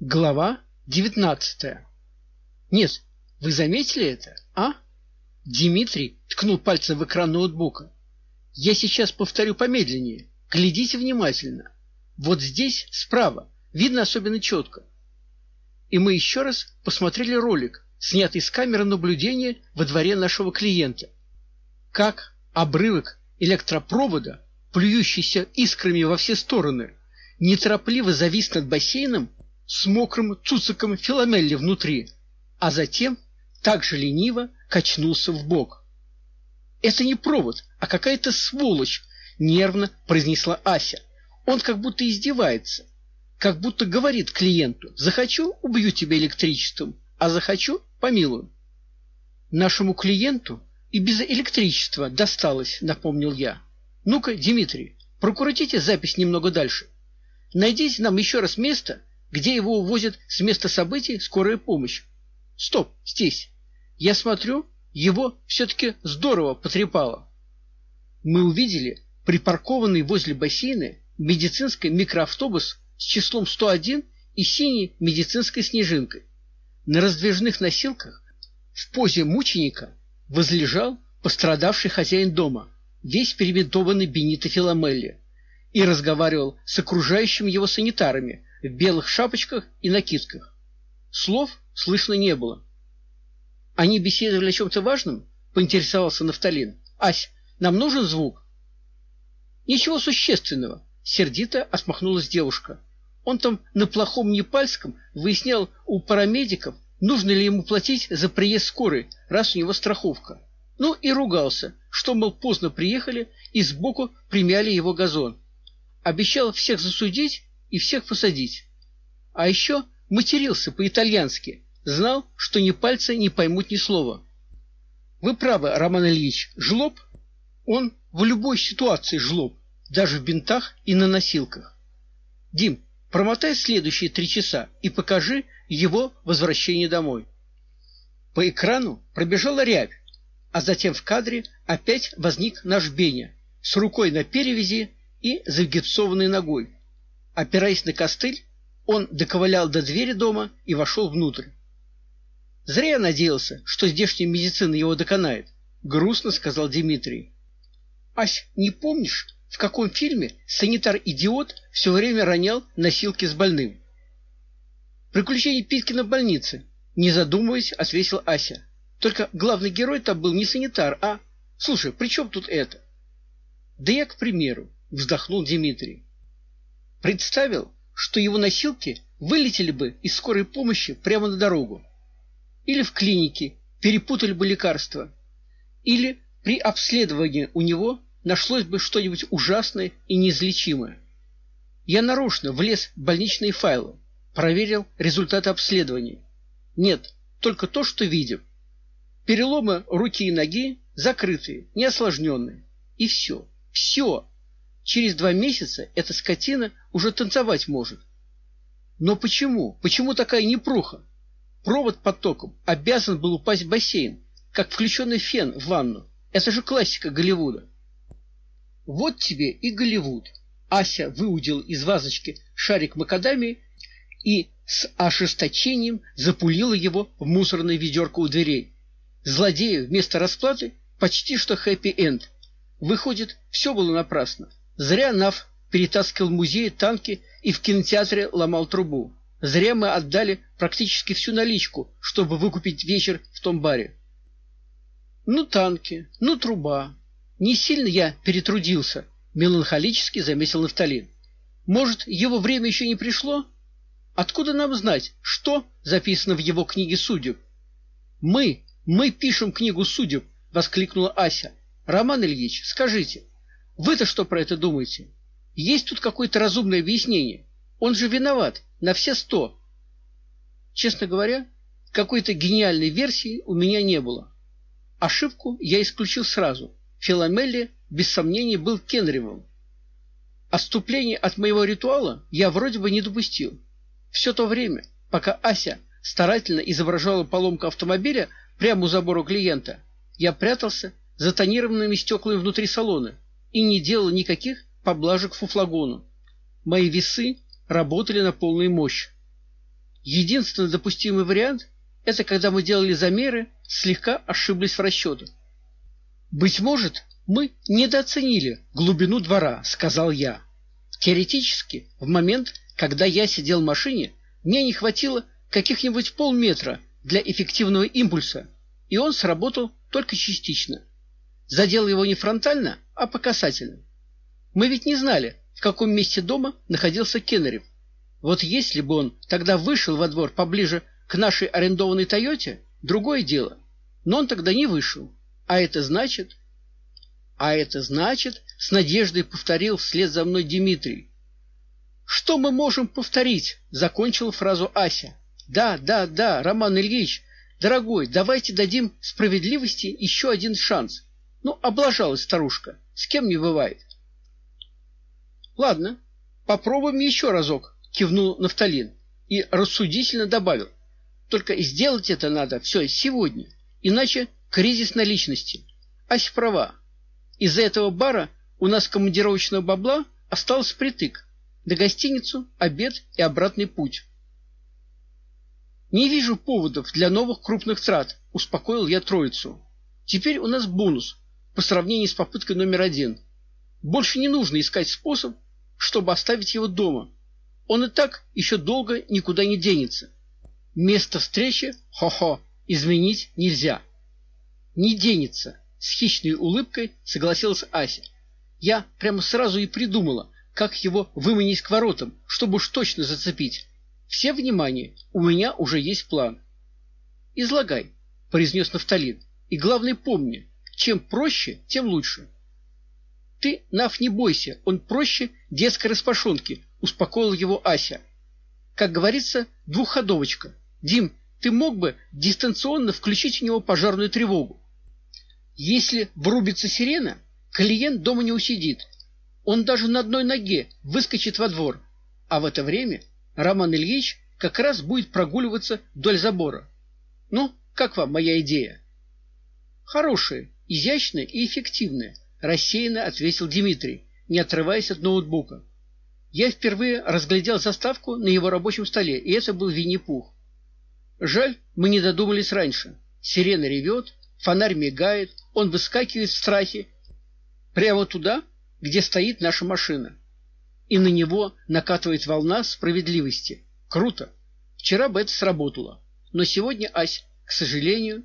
Глава девятнадцатая. Нет, вы заметили это, а? Дмитрий ткнул пальцем в экран ноутбука. Я сейчас повторю помедленнее. Глядите внимательно. Вот здесь справа видно особенно четко. И мы еще раз посмотрели ролик, снятый с камеры наблюдения во дворе нашего клиента. Как обрывок электропровода, плюющийся искрами во все стороны, неторопливо завис над бассейном с мокрым цуциком филамелли внутри, а затем так же лениво качнулся в бок. Это не провод, а какая-то сволочь, нервно произнесла Ася. Он как будто издевается, как будто говорит клиенту: "Захочу убью тебя электричеством, а захочу помилую". Нашему клиенту и без электричества досталось, напомнил я. Ну-ка, Дмитрий, прокрутите запись немного дальше. Найдите нам еще раз место, где его увозят с места событий скорая помощь. Стоп, здесь. Я смотрю, его все таки здорово потрепало. Мы увидели припаркованный возле бассейна медицинский микроавтобус с числом 101 и синей медицинской снежинкой. На раздвижных носилках в позе мученика возлежал пострадавший хозяин дома, весь перебинтованный Бенито Филомелли, и разговаривал с окружающими его санитарами, в белых шапочках и накидках. Слов слышно не было. Они беседовали о чем то важном, поинтересовался Нафталин. Ась, нам нужен звук. Ничего существенного, сердито осмахнулась девушка. Он там на плохом непальском выяснял у парамедиков, нужно ли ему платить за приезд скорой, раз у него страховка. Ну и ругался, что мол поздно приехали и сбоку примяли его газон. Обещал всех засудить и всех посадить. А еще матерился по-итальянски, знал, что ни пальца не поймут ни слова. Вы правы, Роман Ильич, жлоб, он в любой ситуации жлоб, даже в бинтах и на носилках. Дим, промотай следующие три часа и покажи его возвращение домой. По экрану пробежала рябь, а затем в кадре опять возник наш Беня с рукой на перевязи и загипсованной ногой. Опираясь на костыль, он доковылял до двери дома и вошел внутрь. Зря я надеялся, что здешняя медицина его доконает, грустно сказал Дмитрий. Ась, не помнишь, в каком фильме санитар-идиот все время ронял носилки с больным? Приключения Питкина в больнице, не задумываясь, ответил Ася. Только главный герой там был не санитар, а Слушай, при чем тут это? Да я, к примеру, вздохнул Дмитрий. Представил, что его носилки вылетели бы из скорой помощи прямо на дорогу. Или в клинике перепутали бы лекарства. Или при обследовании у него нашлось бы что-нибудь ужасное и неизлечимое. Я нарочно влез в больничные файлы, проверил результаты обследования. Нет, только то, что видим. Переломы руки и ноги закрытые, неосложненные. И все. Все. Через два месяца эта скотина уже танцевать может. Но почему? Почему такая непруха? Провод под током обязан был упасть в бассейн, как включенный фен в ванну. Это же классика Голливуда. Вот тебе и Голливуд. Ася выудил из вазочки шарик макадамии и с ожесточением запулила его в мусорное ведерко у дверей. Злодею вместо расплаты почти что хэппи-энд. Выходит, все было напрасно. Зря Нав перетаскивал в музей танки и в кинотеатре ломал трубу. Зря мы отдали практически всю наличку, чтобы выкупить вечер в том баре. Ну танки, ну труба. Не сильно я перетрудился, меланхолически заметил Нафталин. Может, его время еще не пришло? Откуда нам знать, что записано в его книге судеб? Мы, мы пишем книгу судеб, воскликнула Ася. Роман Ильич, скажите, вы-то что про это думаете? Есть тут какое-то разумное объяснение? Он же виноват на все сто. Честно говоря, какой-то гениальной версии у меня не было. Ошибку я исключил сразу. Филомелли без сомнения был Кенревым. Отступление от моего ритуала я вроде бы не допустил. Все то время, пока Ася старательно изображала поломку автомобиля прямо у забора клиента, я прятался за тонированными стеклами внутри салона и не делал никаких поблажек фуфлагону. Мои весы работали на полную мощь. Единственный допустимый вариант это когда мы делали замеры, слегка ошиблись в расчетах. Быть может, мы недооценили глубину двора, сказал я. Теоретически, в момент, когда я сидел в машине, мне не хватило каких-нибудь полметра для эффективного импульса, и он сработал только частично. Задел его не фронтально, а по касательной. Мы ведь не знали, в каком месте дома находился Кеннерев. Вот если бы он тогда вышел во двор поближе к нашей арендованной Тойоте, другое дело. Но он тогда не вышел. А это значит... А это значит, с надеждой повторил вслед за мной Дмитрий. Что мы можем повторить? Закончил фразу Ася. Да, да, да, Роман Ильич, дорогой, давайте дадим справедливости еще один шанс. Ну, облажалась старушка. С кем не бывает. Ладно, попробуем еще разок, кивнул Нафталин и рассудительно добавил: только сделать это надо все сегодня, иначе кризис на личности. Ась права. Из-за этого бара у нас командировочного бабла осталось притык. До гостиницу, обед и обратный путь. Не вижу поводов для новых крупных трат, успокоил я троицу. Теперь у нас бонус по сравнению с попыткой номер один. Больше не нужно искать способ чтобы оставить его дома. Он и так еще долго никуда не денется. Место встречи, хо-хо, изменить нельзя. Не денется, с хищной улыбкой согласилась Ася. Я прямо сразу и придумала, как его выманить к воротам, чтобы уж точно зацепить. Все внимание, у меня уже есть план. Излагай, произнес Нафталин. И главное помни, чем проще, тем лучше. Ты, Нав, не бойся, он проще детской распашонки, успокоил его Ася. Как говорится, двухходовочка. Дим, ты мог бы дистанционно включить у него пожарную тревогу. Если врубится сирена, клиент дома не усидит. Он даже на одной ноге выскочит во двор. А в это время Роман Ильич как раз будет прогуливаться вдоль забора. Ну, как вам моя идея? Хорошая, изящная и эффективная рассеянно ответил Дмитрий, не отрываясь от ноутбука. Я впервые разглядел заставку на его рабочем столе, и это был Винни-Пух. Жаль, мы не додумались раньше. Сирена ревет, фонарь мигает, он выскакивает в страхе прямо туда, где стоит наша машина. И на него накатывает волна справедливости. Круто. Вчера бы это сработало, но сегодня Ась, к сожалению.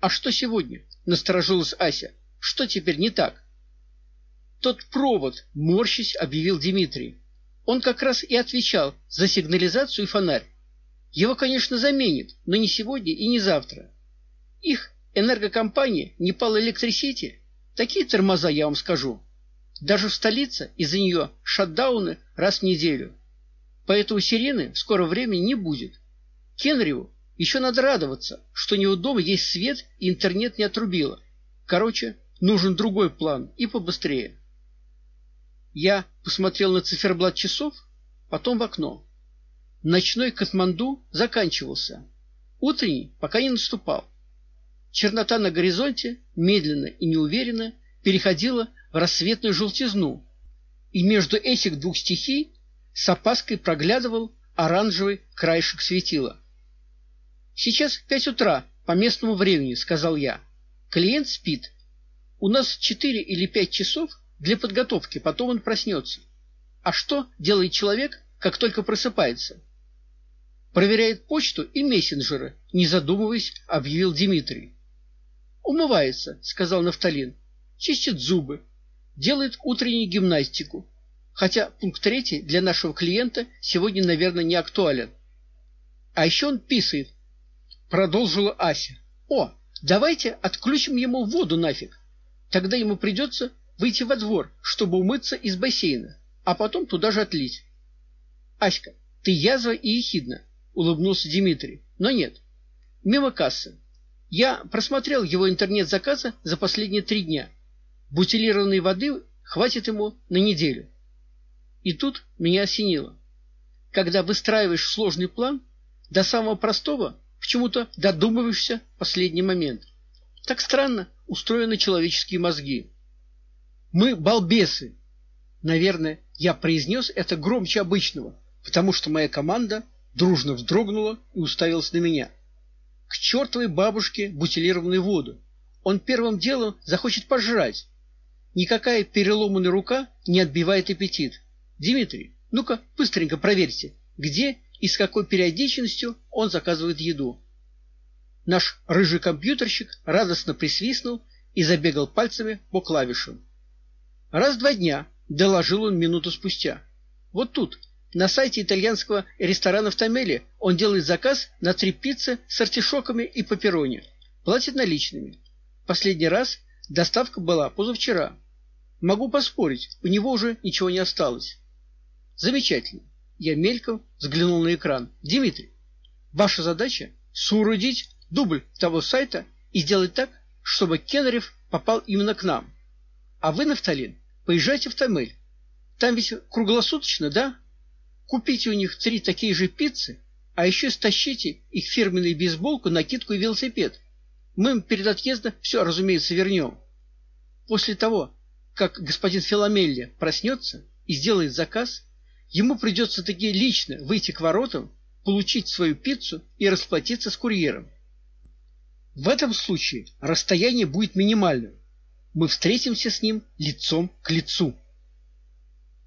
А что сегодня? Насторожилась Ася. Что теперь не так? Тот провод, морщись, объявил Дмитрий. Он как раз и отвечал за сигнализацию и фонарь. Его, конечно, заменят, но не сегодня и не завтра. Их энергокомпания Непал Электрисити такие тормоза, я вам скажу. Даже в столице из-за нее шатдауны раз в неделю. Поэтому сирены в скором времени не будет. Кенриу еще надо радоваться, что у него дома есть свет и интернет не отрубило. Короче, Нужен другой план и побыстрее. Я посмотрел на циферблат часов, потом в окно. Ночной Катманду заканчивался. Утренний пока не наступал. Чернота на горизонте медленно и неуверенно переходила в рассветную желтизну, и между этих двух стихий с опаской проглядывал оранжевый краешек светила. Сейчас пять утра по местному времени, сказал я. Клиент спит. У нас четыре или пять часов для подготовки, потом он проснется. А что делает человек, как только просыпается? Проверяет почту и мессенджеры, не задумываясь, объявил Дмитрий. Умывается, сказал Нафталин. Чистит зубы, делает утреннюю гимнастику. Хотя пункт третий для нашего клиента сегодня, наверное, не актуален. А еще он писает, продолжила Ася. О, давайте отключим ему воду нафиг. Тогда ему придется выйти во двор, чтобы умыться из бассейна, а потом туда же отлить. Аська, ты язва и ехидна, улыбнулся Дмитрий. Но нет. Мимо кассы. Я просмотрел его интернет-заказы за последние три дня. Бутилированной воды хватит ему на неделю. И тут меня осенило. Когда выстраиваешь сложный план, до самого простого почему-то додумываешься в последний момент. Так странно, устроены человеческие мозги. Мы балбесы. Наверное, я произнес это громче обычного, потому что моя команда дружно вздрогнула и уставилась на меня. К чертовой бабушке бутилированную воду. Он первым делом захочет пожрать. Никакая переломанная рука не отбивает аппетит. Дмитрий, ну-ка, быстренько проверьте, где и с какой периодичностью он заказывает еду. Наш рыжий компьютерщик радостно присвистнул и забегал пальцами по клавишам. Раз в два дня, доложил он минуту спустя. Вот тут, на сайте итальянского ресторана в Томеле, он делает заказ на три пиццы с артишоками и пепперони. Платит наличными. Последний раз доставка была позавчера. Могу поспорить, у него уже ничего не осталось. Замечательно. Я мельком взглянул на экран. Дмитрий, ваша задача соорудить дубль того сайта и сделать так, чтобы Кеннерев попал именно к нам. А вы, Нафталин, поезжайте в Тамель. Там ведь круглосуточно, да? Купите у них три такие же пиццы, а еще стащите их фирменную бейсболку, накидку и велосипед. Мы им перед отъездом все, разумеется, вернем. После того, как господин Филомелли проснется и сделает заказ, ему придется таки лично выйти к воротам, получить свою пиццу и расплатиться с курьером. В этом случае расстояние будет минимальным. Мы встретимся с ним лицом к лицу.